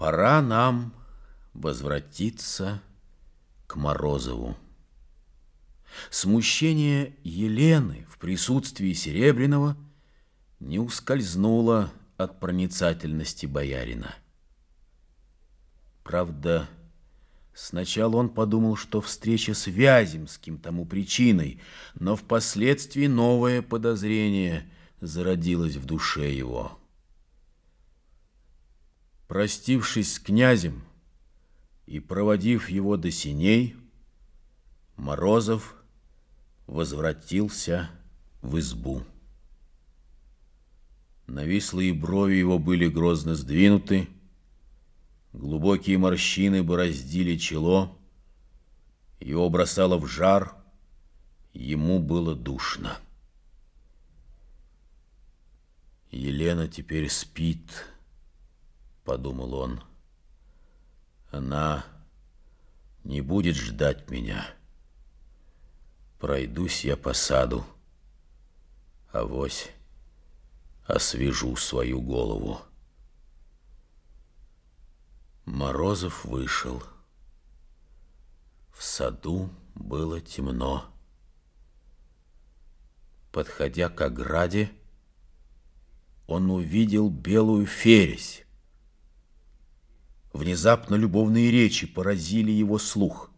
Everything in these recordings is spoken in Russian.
Пора нам возвратиться к Морозову. Смущение Елены в присутствии Серебряного не ускользнуло от проницательности боярина. Правда, сначала он подумал, что встреча с Вяземским тому причиной, но впоследствии новое подозрение зародилось в душе его. Простившись с князем и проводив его до синей, Морозов возвратился в избу. Навислые брови его были грозно сдвинуты, глубокие морщины бороздили чело, его бросало в жар, ему было душно. Елена теперь спит, подумал он. Она не будет ждать меня. Пройдусь я по саду, авось освежу свою голову. Морозов вышел. В саду было темно. Подходя к ограде, он увидел белую фересь. Внезапно любовные речи поразили его слух.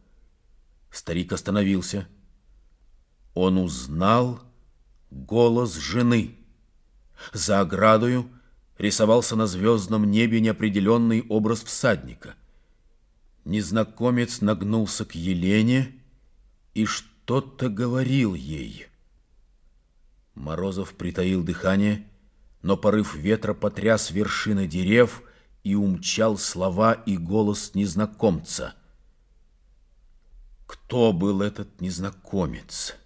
Старик остановился. Он узнал голос жены. За оградою рисовался на звездном небе неопределенный образ всадника. Незнакомец нагнулся к Елене и что-то говорил ей. Морозов притаил дыхание, но порыв ветра потряс вершины дерев и умчал слова и голос незнакомца. Кто был этот незнакомец?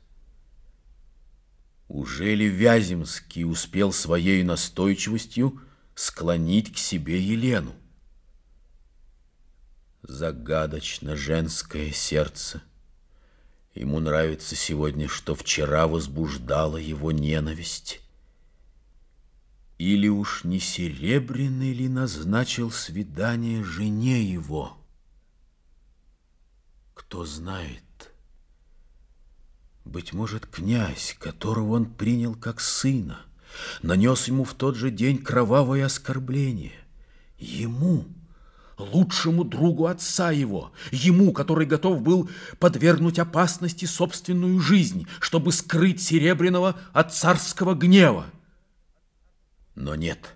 Уже ли Вяземский успел своей настойчивостью склонить к себе Елену? Загадочно женское сердце. Ему нравится сегодня, что вчера возбуждала его ненависть. Или уж не Серебряный ли назначил свидание жене его? Кто знает. Быть может, князь, которого он принял как сына, нанес ему в тот же день кровавое оскорбление. Ему, лучшему другу отца его, ему, который готов был подвергнуть опасности собственную жизнь, чтобы скрыть Серебряного от царского гнева. Но нет,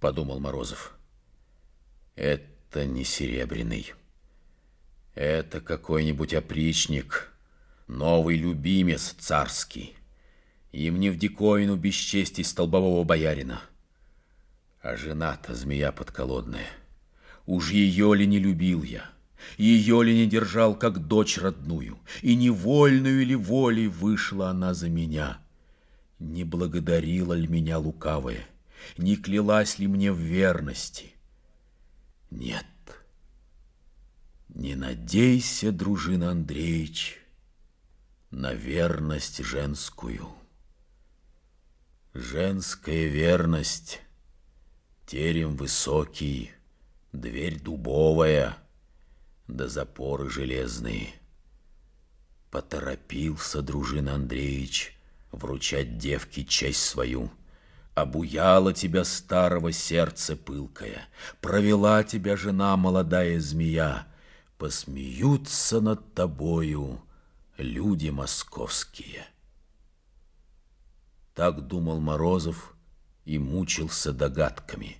подумал Морозов, это не Серебряный. Это какой-нибудь опричник, новый любимец царский. Им не в диковину бесчестий столбового боярина. А жена-то змея подколодная. Уж ее ли не любил я? Ее ли не держал, как дочь родную? И невольную ли волей вышла она за меня? Не благодарила ли меня лукавая? Не клялась ли мне в верности? Нет. Не надейся, дружина Андреевич, на верность женскую. Женская верность, терем высокий, дверь дубовая, да запоры железные. Поторопился дружин Андреевич вручать девке честь свою. Обуяла тебя старого сердце пылкое, провела тебя жена молодая змея, посмеются над тобою, люди московские. Так думал Морозов и мучился догадками.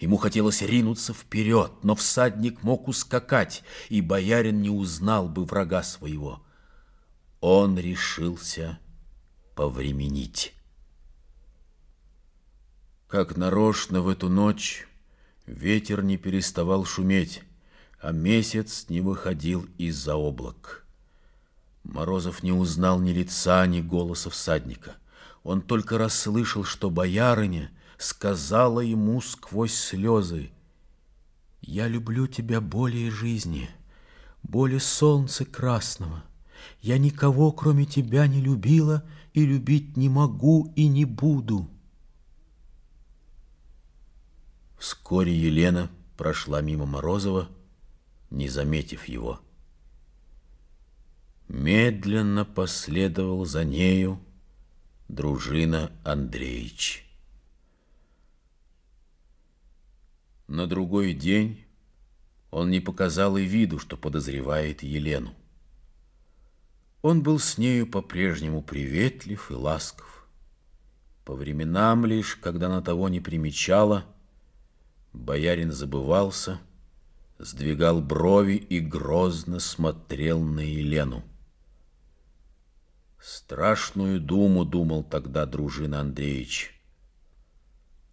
Ему хотелось ринуться вперед, но всадник мог ускакать, и боярин не узнал бы врага своего. Он решился повременить. Как нарочно в эту ночь ветер не переставал шуметь, а месяц не выходил из-за облак. Морозов не узнал ни лица, ни голоса всадника. Он только расслышал, что боярыня сказала ему сквозь слезы, «Я люблю тебя более жизни, более солнца красного. Я никого, кроме тебя, не любила и любить не могу и не буду». Вскоре Елена прошла мимо Морозова, не заметив его. Медленно последовал за нею дружина Андреевич. На другой день он не показал и виду, что подозревает Елену. Он был с нею по-прежнему приветлив и ласков. По временам лишь, когда она того не примечала, боярин забывался, сдвигал брови и грозно смотрел на Елену. Страшную думу думал тогда дружина Андреевич.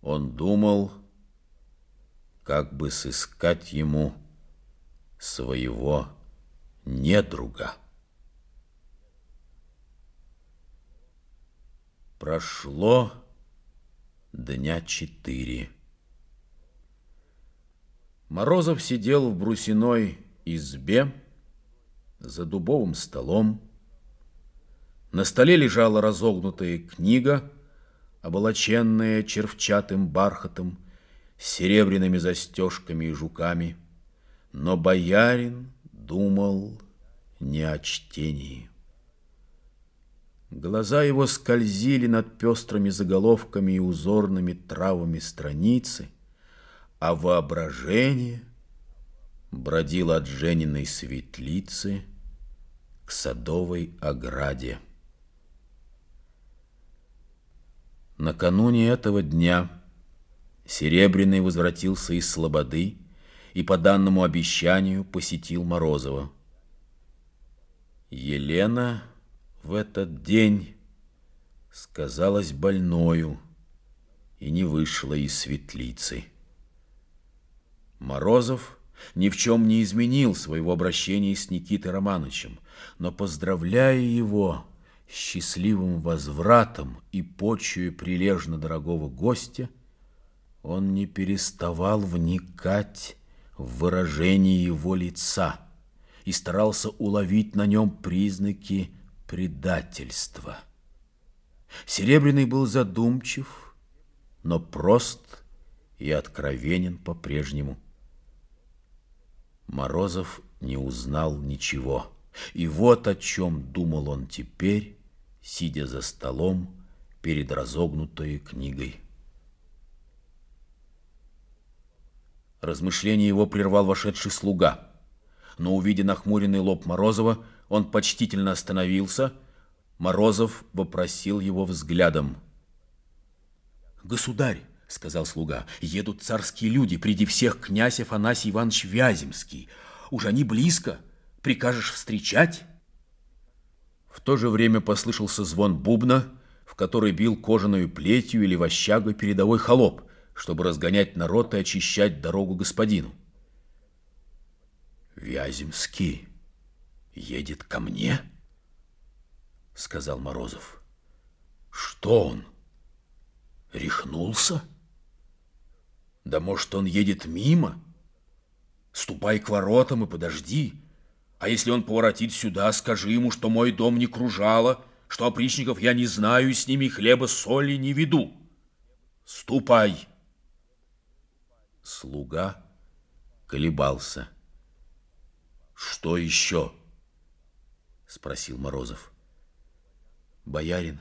Он думал, как бы сыскать ему своего недруга. Прошло дня четыре. Морозов сидел в брусиной избе за дубовым столом. На столе лежала разогнутая книга, оболоченная червчатым бархатом, с серебряными застежками и жуками. Но боярин думал не о чтении. Глаза его скользили над пестрыми заголовками и узорными травами страницы, а воображение бродило от Жениной светлицы к садовой ограде. Накануне этого дня Серебряный возвратился из Слободы и по данному обещанию посетил Морозова. Елена в этот день сказалась больною и не вышла из светлицы. Морозов ни в чем не изменил своего обращения с Никитой Романовичем, но, поздравляя его счастливым возвратом и почуя прилежно дорогого гостя, он не переставал вникать в выражение его лица и старался уловить на нем признаки предательства. Серебряный был задумчив, но прост и откровенен по-прежнему. Морозов не узнал ничего. И вот о чем думал он теперь, сидя за столом перед разогнутой книгой. Размышление его прервал вошедший слуга. Но, увидя нахмуренный лоб Морозова, он почтительно остановился. Морозов вопросил его взглядом. «Государь!» — сказал слуга. «Едут царские люди, приди всех князь Афанасий Иванович Вяземский. Уж они близко. Прикажешь встречать?» В то же время послышался звон бубна, в который бил кожаную плетью или вощагой передовой холоп чтобы разгонять народ и очищать дорогу господину. «Вяземский едет ко мне?» — сказал Морозов. «Что он? Рехнулся? Да может, он едет мимо? Ступай к воротам и подожди. А если он поворотит сюда, скажи ему, что мой дом не кружало, что опричников я не знаю и с ними хлеба соли не веду. Ступай!» Слуга колебался. «Что еще?» — спросил Морозов. «Боярин,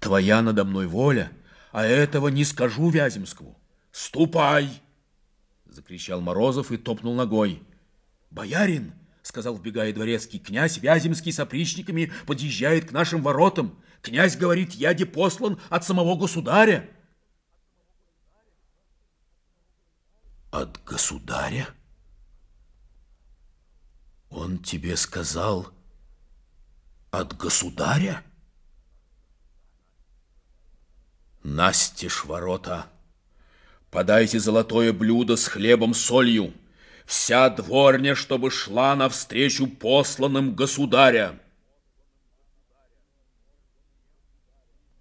твоя надо мной воля, а этого не скажу Вяземскому. Ступай!» — закричал Морозов и топнул ногой. «Боярин!» — сказал, вбегая дворецкий. «Князь Вяземский с опричниками подъезжает к нашим воротам. Князь говорит, я послан от самого государя». от государя? Он тебе сказал от государя? Настежь ворота, подайте золотое блюдо с хлебом солью, вся дворня, чтобы шла навстречу посланным государя.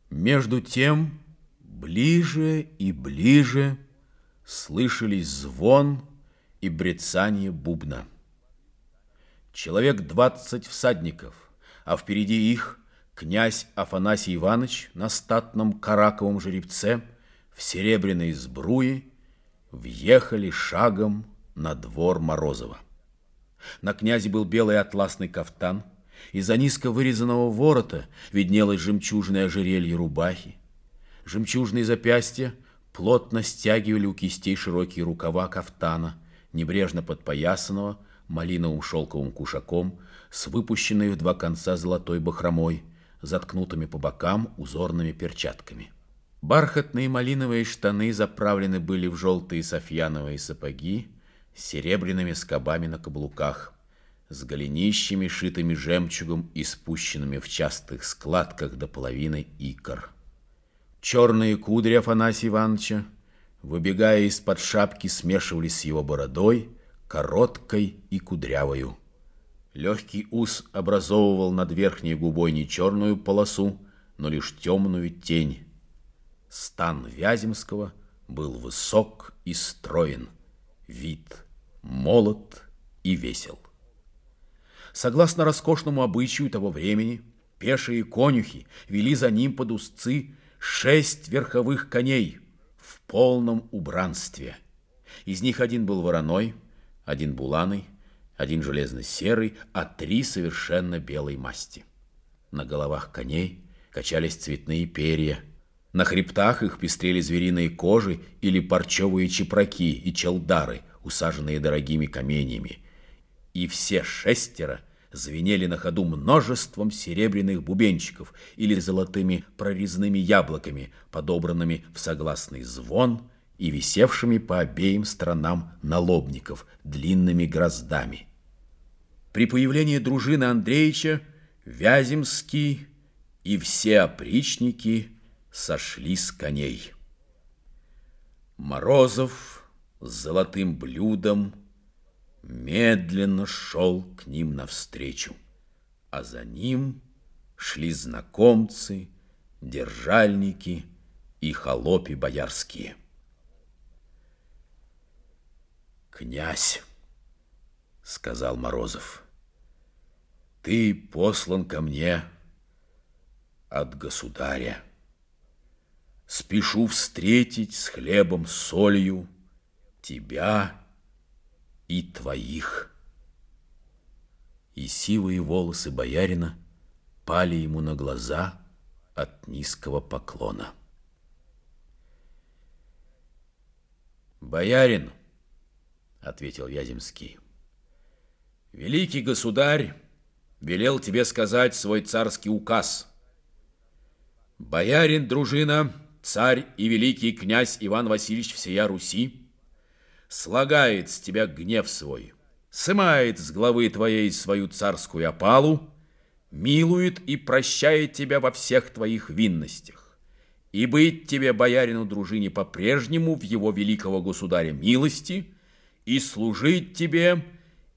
Между тем, ближе и ближе слышались звон и брецание бубна. Человек двадцать всадников, а впереди их князь Афанасий Иванович на статном караковом жеребце в серебряной сбруе въехали шагом на двор Морозова. На князе был белый атласный кафтан, из-за низко вырезанного ворота виднелось жемчужное ожерелье рубахи. Жемчужные запястья плотно стягивали у кистей широкие рукава кафтана, небрежно подпоясанного малиновым шелковым кушаком с выпущенной в два конца золотой бахромой, заткнутыми по бокам узорными перчатками. Бархатные малиновые штаны заправлены были в желтые софьяновые сапоги с серебряными скобами на каблуках, с голенищами, шитыми жемчугом и спущенными в частых складках до половины икр. Черные кудри Афанасия Ивановича, выбегая из-под шапки, смешивались с его бородой, короткой и кудрявою. Легкий ус образовывал над верхней губой не черную полосу, но лишь темную тень. Стан Вяземского был высок и строен, вид молод и весел. Согласно роскошному обычаю того времени, пешие конюхи вели за ним под узцы шесть верховых коней в полном убранстве. Из них один был вороной, один буланый, один железно-серый, а три совершенно белой масти. На головах коней качались цветные перья, на хребтах их пестрели звериные кожи или парчевые чепраки и челдары, усаженные дорогими каменьями. И все шестеро звенели на ходу множеством серебряных бубенчиков или золотыми прорезными яблоками, подобранными в согласный звон – и висевшими по обеим сторонам налобников длинными гроздами. При появлении дружины Андреевича Вяземский и все опричники сошли с коней. Морозов с золотым блюдом медленно шел к ним навстречу, а за ним шли знакомцы, держальники и холопи боярские. «Князь», — сказал Морозов, — «ты послан ко мне от государя. Спешу встретить с хлебом, солью тебя и твоих». И сивые волосы боярина пали ему на глаза от низкого поклона. «Боярин!» Ответил Яземский. Великий государь велел тебе сказать свой царский указ. Боярин, дружина, царь и великий князь Иван Васильевич всея Руси слагает с тебя гнев свой, сымает с главы твоей свою царскую опалу, милует и прощает тебя во всех твоих винностях. И быть тебе, боярину дружине, по-прежнему в его великого государя милости – и служить тебе,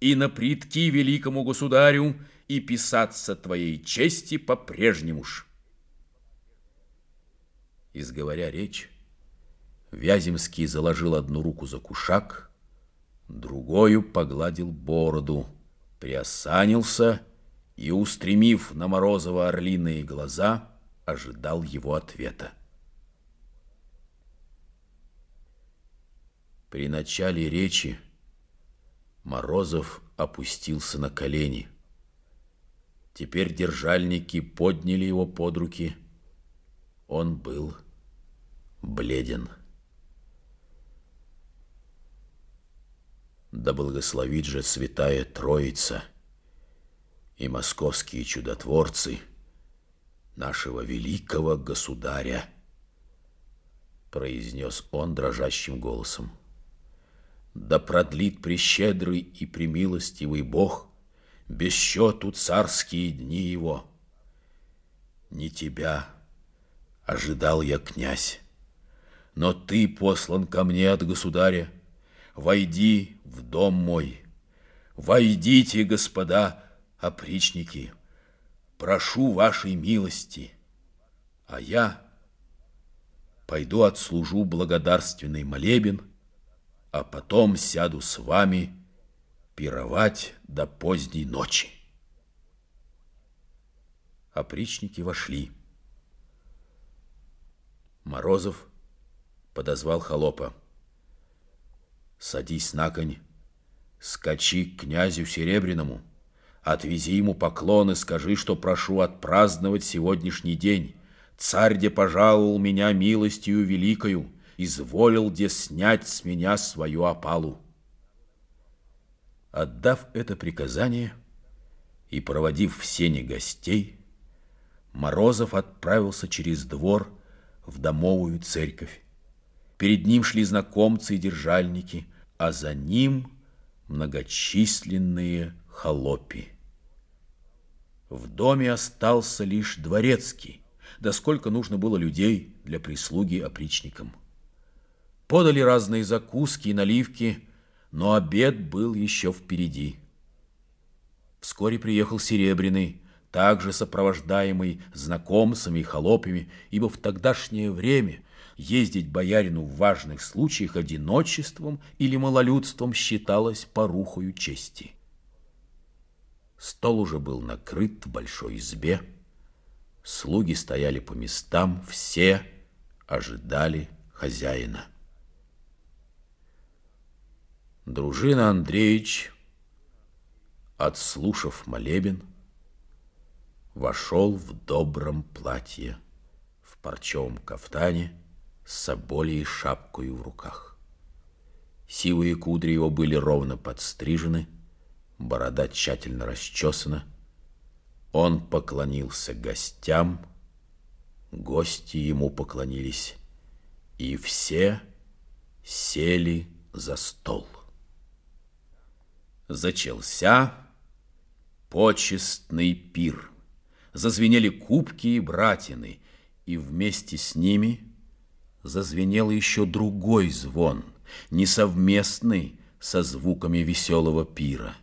и на притки великому государю, и писаться твоей чести по-прежнему ж. Изговоря речь, Вяземский заложил одну руку за кушак, другую погладил бороду, приосанился и, устремив на Морозова орлиные глаза, ожидал его ответа. При начале речи Морозов опустился на колени. Теперь держальники подняли его под руки. Он был бледен. Да благословит же святая Троица и московские чудотворцы нашего великого государя, произнес он дрожащим голосом. Да продлит прещедрый и премилостивый Бог. Без счету царские дни его. Не тебя ожидал я, князь, но ты послан ко мне от государя. Войди в дом мой, войдите, господа опричники, прошу вашей милости, а я пойду отслужу благодарственный молебен а потом сяду с вами пировать до поздней ночи. Опричники вошли. Морозов подозвал холопа. «Садись на конь скачи к князю Серебряному, отвези ему поклоны, скажи, что прошу отпраздновать сегодняшний день. Царь, где пожаловал меня милостью великою, изволил, где снять с меня свою опалу. Отдав это приказание и проводив в сене гостей, Морозов отправился через двор в домовую церковь. Перед ним шли знакомцы и держальники, а за ним многочисленные холопи. В доме остался лишь дворецкий, да сколько нужно было людей для прислуги опричникам. Подали разные закуски и наливки, но обед был еще впереди. Вскоре приехал Серебряный, также сопровождаемый знакомцами и холопами, ибо в тогдашнее время ездить боярину в важных случаях одиночеством или малолюдством считалось порухою чести. Стол уже был накрыт в большой избе, слуги стояли по местам, все ожидали хозяина. Дружина Андреевич, отслушав молебен, вошел в добром платье, в парчевом кафтане с соболей шапкой в руках. Сивые кудри его были ровно подстрижены, борода тщательно расчесана. Он поклонился гостям, гости ему поклонились, и все сели за стол зачался почестный пир. Зазвенели кубки и братины, и вместе с ними зазвенел еще другой звон, несовместный со звуками веселого пира.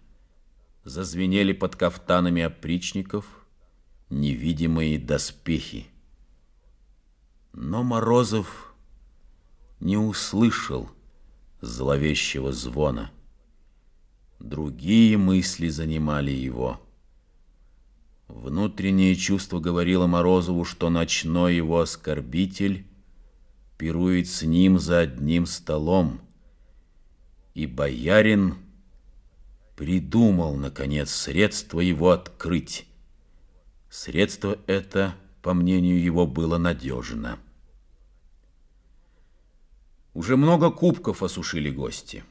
Зазвенели под кафтанами опричников невидимые доспехи. Но Морозов не услышал зловещего звона. Другие мысли занимали его. Внутреннее чувство говорило Морозову, что ночной его оскорбитель пирует с ним за одним столом. И боярин придумал, наконец, средство его открыть. Средство это, по мнению его, было надежно. Уже много кубков осушили гости.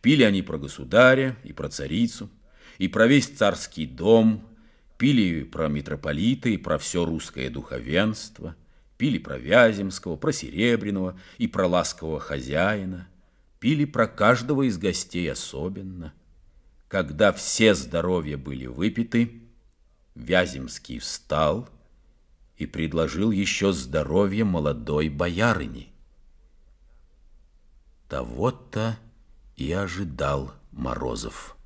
Пили они про государя и про царицу, и про весь царский дом, пили про митрополита и про все русское духовенство, пили про Вяземского, про Серебряного и про ласкового хозяина, пили про каждого из гостей особенно. Когда все здоровья были выпиты, Вяземский встал и предложил еще здоровье молодой боярыни. Того-то и ожидал Морозов.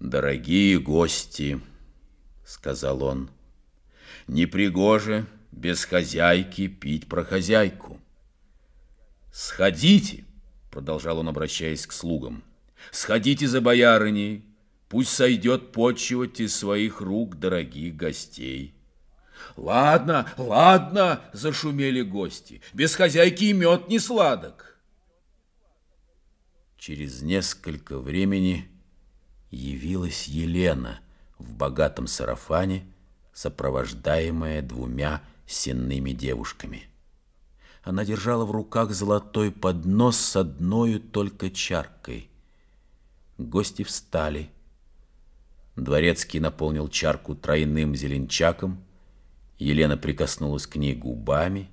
«Дорогие гости», — сказал он, — «непригоже без хозяйки пить про хозяйку». «Сходите», — продолжал он, обращаясь к слугам, — «сходите за боярыней, пусть сойдет почивать из своих рук дорогих гостей». «Ладно, ладно!» – зашумели гости. «Без хозяйки и мед не сладок!» Через несколько времени явилась Елена в богатом сарафане, сопровождаемая двумя сенными девушками. Она держала в руках золотой поднос с одной только чаркой. Гости встали. Дворецкий наполнил чарку тройным зеленчаком. Елена прикоснулась к ней губами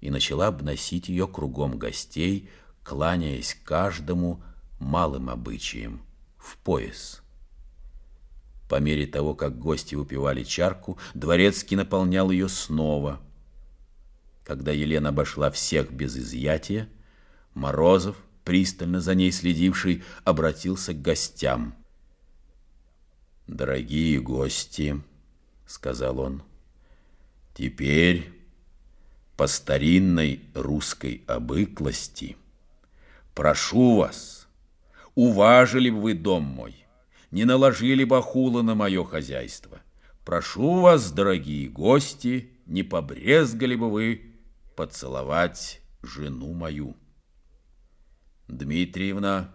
и начала обносить ее кругом гостей, кланяясь каждому малым обычаем в пояс. По мере того, как гости выпивали чарку, дворецкий наполнял ее снова. Когда Елена обошла всех без изъятия, Морозов, пристально за ней следивший, обратился к гостям. «Дорогие гости», — сказал он, — «теперь по старинной русской обыклости — Прошу вас, уважили бы вы дом мой, не наложили бы охула на мое хозяйство. Прошу вас, дорогие гости, не побрезгали бы вы поцеловать жену мою. Дмитриевна,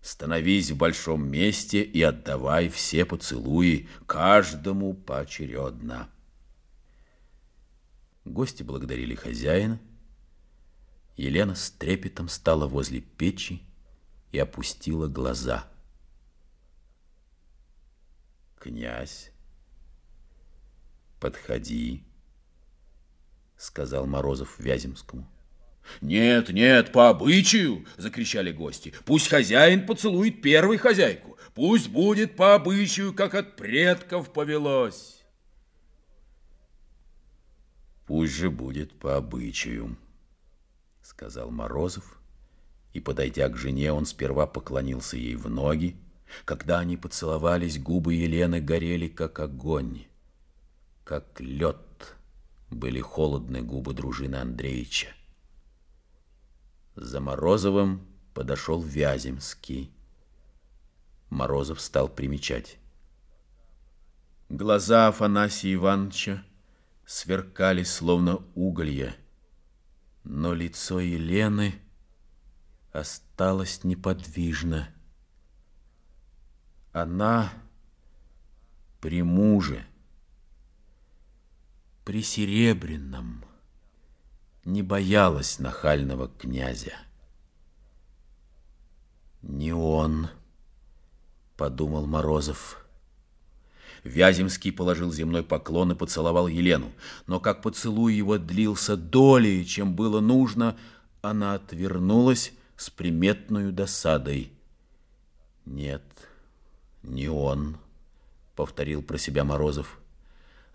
становись в большом месте и отдавай все поцелуи, каждому поочередно. Гости благодарили хозяина. Елена с трепетом стала возле печи и опустила глаза. «Князь, подходи», — сказал Морозов Вяземскому. «Нет, нет, по обычаю!» — закричали гости. «Пусть хозяин поцелует первой хозяйку. Пусть будет по обычаю, как от предков повелось». «Пусть же будет по обычаю», — сказал Морозов, и, подойдя к жене, он сперва поклонился ей в ноги. Когда они поцеловались, губы Елены горели, как огонь, как лед были холодны губы дружины Андреевича. За Морозовым подошел Вяземский. Морозов стал примечать. Глаза Афанасия Ивановича сверкали, словно уголья, но лицо Елены осталось неподвижно. Она при муже, при серебряном, не боялась нахального князя. «Не он», — подумал Морозов, — Вяземский положил земной поклон и поцеловал Елену. Но как поцелуй его длился долей, чем было нужно, она отвернулась с приметной досадой. «Нет, не он», — повторил про себя Морозов.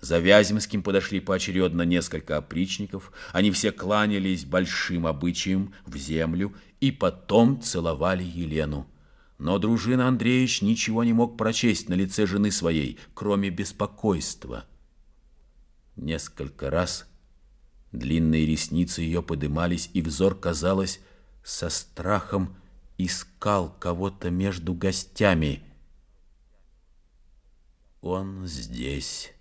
За Вяземским подошли поочередно несколько опричников. Они все кланялись большим обычаем в землю и потом целовали Елену. Но дружина Андреевич ничего не мог прочесть на лице жены своей, кроме беспокойства. Несколько раз длинные ресницы ее подымались, и взор, казалось, со страхом искал кого-то между гостями. «Он здесь»,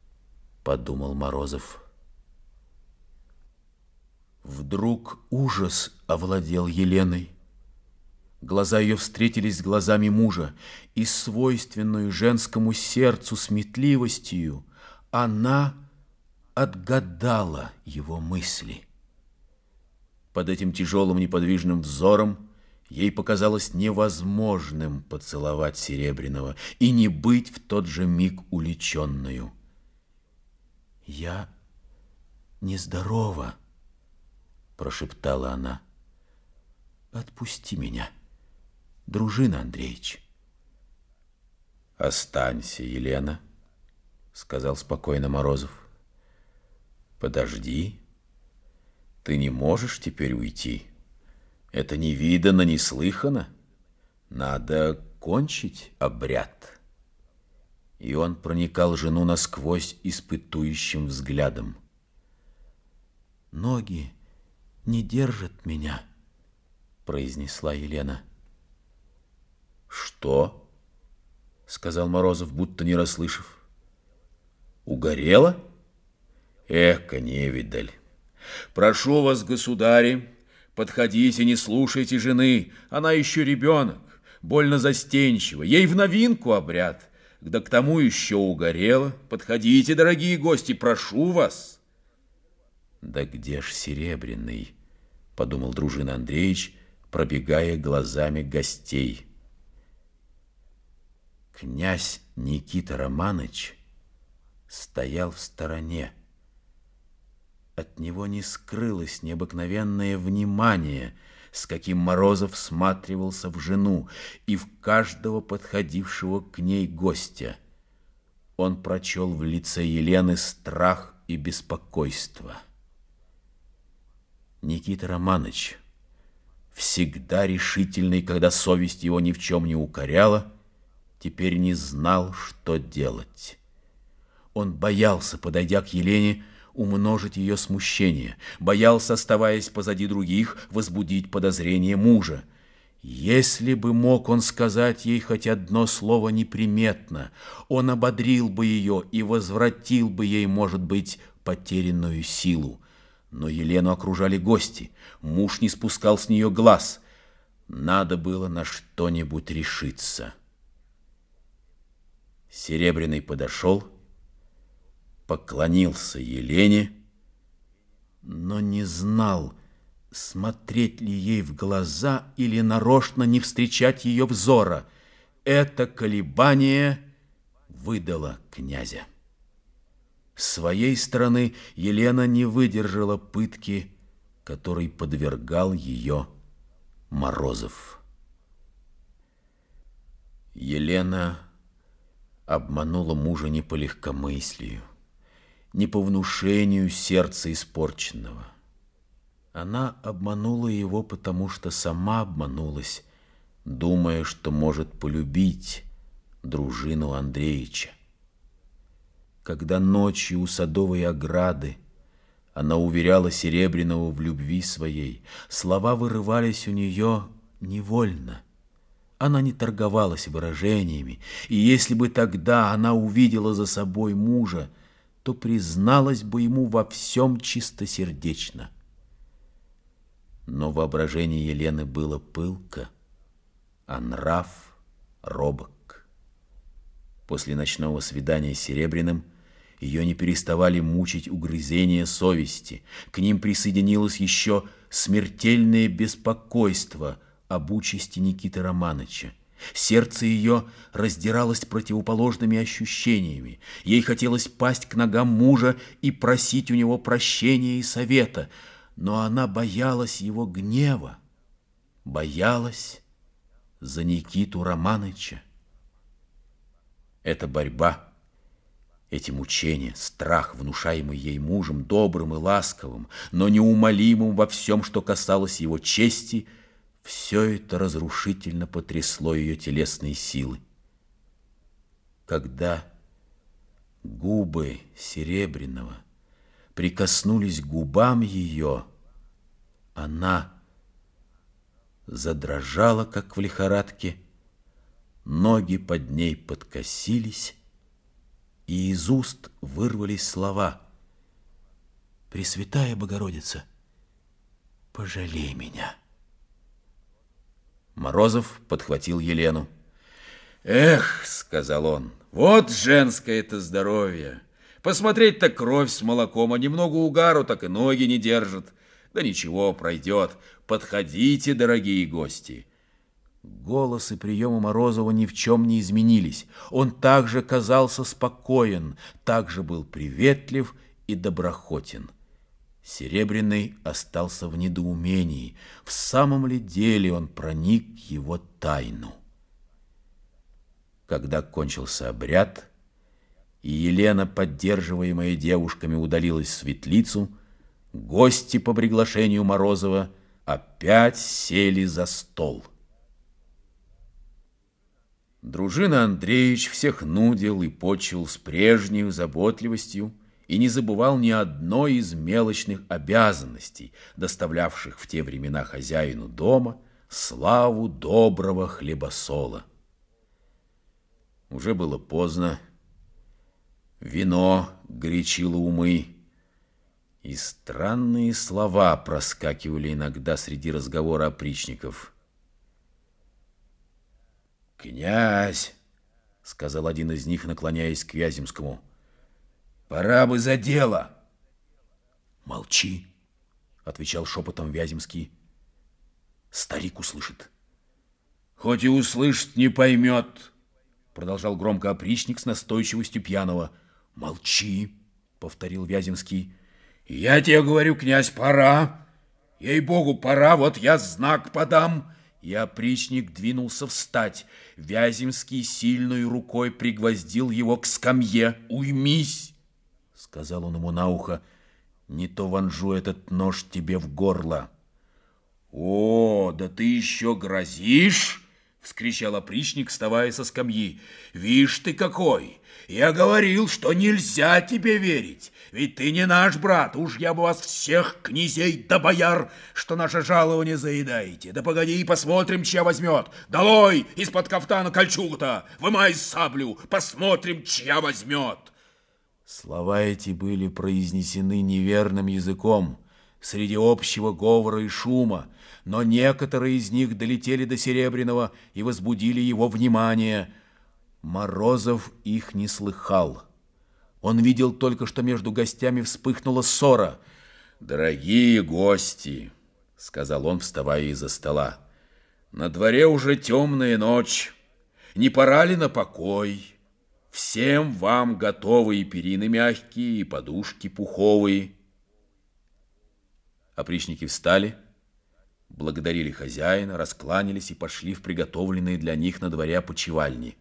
— подумал Морозов. Вдруг ужас овладел Еленой. Глаза ее встретились с глазами мужа, и свойственную женскому сердцу сметливостью она отгадала его мысли. Под этим тяжелым неподвижным взором ей показалось невозможным поцеловать Серебряного и не быть в тот же миг уличенную. «Я нездорова», — прошептала она. «Отпусти меня» дружина Андреевич. Останься, Елена, сказал спокойно Морозов. Подожди, ты не можешь теперь уйти. Это не видано, не слыхано. Надо кончить обряд. И он проникал жену насквозь испытующим взглядом. «Ноги не держат меня», — произнесла Елена. «Что?» — сказал Морозов, будто не расслышав. «Угорело? Эка, невидаль! Прошу вас, государи, подходите, не слушайте жены, она еще ребенок, больно застенчива, ей в новинку обряд, да к тому еще угорело. Подходите, дорогие гости, прошу вас!» «Да где ж Серебряный?» — подумал дружина Андреевич, пробегая глазами гостей. Князь Никита Романович стоял в стороне. От него не скрылось необыкновенное внимание, с каким Морозов всматривался в жену и в каждого подходившего к ней гостя. Он прочел в лице Елены страх и беспокойство. Никита Романович, всегда решительный, когда совесть его ни в чем не укоряла, теперь не знал, что делать. Он боялся, подойдя к Елене, умножить ее смущение, боялся, оставаясь позади других, возбудить подозрение мужа. Если бы мог он сказать ей хоть одно слово неприметно, он ободрил бы ее и возвратил бы ей, может быть, потерянную силу. Но Елену окружали гости, муж не спускал с нее глаз — Надо было на что-нибудь решиться. Серебряный подошел, поклонился Елене, но не знал, смотреть ли ей в глаза или нарочно не встречать ее взора. Это колебание выдало князя. С своей стороны Елена не выдержала пытки, которой подвергал ее Морозов. Елена обманула мужа не по легкомыслию, не по внушению сердца испорченного. Она обманула его, потому что сама обманулась, думая, что может полюбить дружину Андреевича. Когда ночью у садовой ограды она уверяла Серебряного в любви своей, слова вырывались у нее невольно – она не торговалась выражениями, и если бы тогда она увидела за собой мужа, то призналась бы ему во всем чистосердечно. Но воображение Елены было пылко, а нрав робок. После ночного свидания с Серебряным ее не переставали мучить угрызения совести. К ним присоединилось еще смертельное беспокойство – об участи Никиты Романовича. Сердце ее раздиралось противоположными ощущениями. Ей хотелось пасть к ногам мужа и просить у него прощения и совета, но она боялась его гнева, боялась за Никиту Романовича. Эта борьба, эти мучения, страх, внушаемый ей мужем, добрым и ласковым, но неумолимым во всем, что касалось его чести – все это разрушительно потрясло ее телесные силы. Когда губы Серебряного прикоснулись к губам ее, она задрожала, как в лихорадке, ноги под ней подкосились, и из уст вырвались слова «Пресвятая Богородица, пожалей меня». Морозов подхватил Елену. «Эх», — сказал он, — «вот женское это здоровье! Посмотреть-то кровь с молоком, а немного угару так и ноги не держат. Да ничего, пройдет. Подходите, дорогие гости». Голос и приемы Морозова ни в чем не изменились. Он также казался спокоен, также был приветлив и доброхотен. Серебряный остался в недоумении, в самом ли деле он проник его тайну. Когда кончился обряд, и Елена, поддерживаемая девушками, удалилась в светлицу, гости по приглашению Морозова опять сели за стол. Дружина Андреевич всех нудил и почил с прежней заботливостью, и не забывал ни одной из мелочных обязанностей, доставлявших в те времена хозяину дома славу доброго хлебосола. Уже было поздно, вино горячило умы, и странные слова проскакивали иногда среди разговора опричников. «Князь!» — сказал один из них, наклоняясь к Вяземскому — Пора бы за дело. Молчи, отвечал шепотом Вяземский. Старик услышит. Хоть и услышит, не поймет, продолжал громко опричник с настойчивостью пьяного. Молчи, повторил Вяземский. Я тебе говорю, князь, пора. Ей-богу, пора, вот я знак подам. И опричник двинулся встать. Вяземский сильной рукой пригвоздил его к скамье. «Уймись!» Сказал он ему на ухо, не то вонжу этот нож тебе в горло. О, да ты еще грозишь? вскричал опричник, вставая со скамьи. Вишь ты какой! Я говорил, что нельзя тебе верить, ведь ты не наш брат, уж я бы вас всех князей да бояр, что наше жалование заедаете. Да погоди, посмотрим, чья возьмет. Долой из-под кафтана кольчугу-то, вымай саблю, посмотрим, чья возьмет. Слова эти были произнесены неверным языком, среди общего говора и шума, но некоторые из них долетели до Серебряного и возбудили его внимание. Морозов их не слыхал. Он видел только, что между гостями вспыхнула ссора. «Дорогие гости!» — сказал он, вставая из-за стола. «На дворе уже темная ночь. Не пора ли на покой? Всем вам готовые перины мягкие и подушки пуховые». Опричники встали, благодарили хозяина, раскланялись и пошли в приготовленные для них на дворе опочивальни.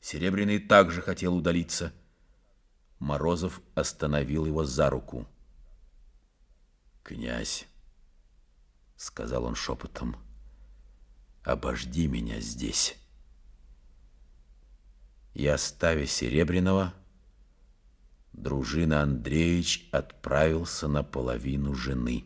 Серебряный также хотел удалиться. Морозов остановил его за руку. «Князь», — сказал он шепотом, — «обожди меня здесь». И, оставив Серебряного, — дружина Андреевич отправился на половину жены.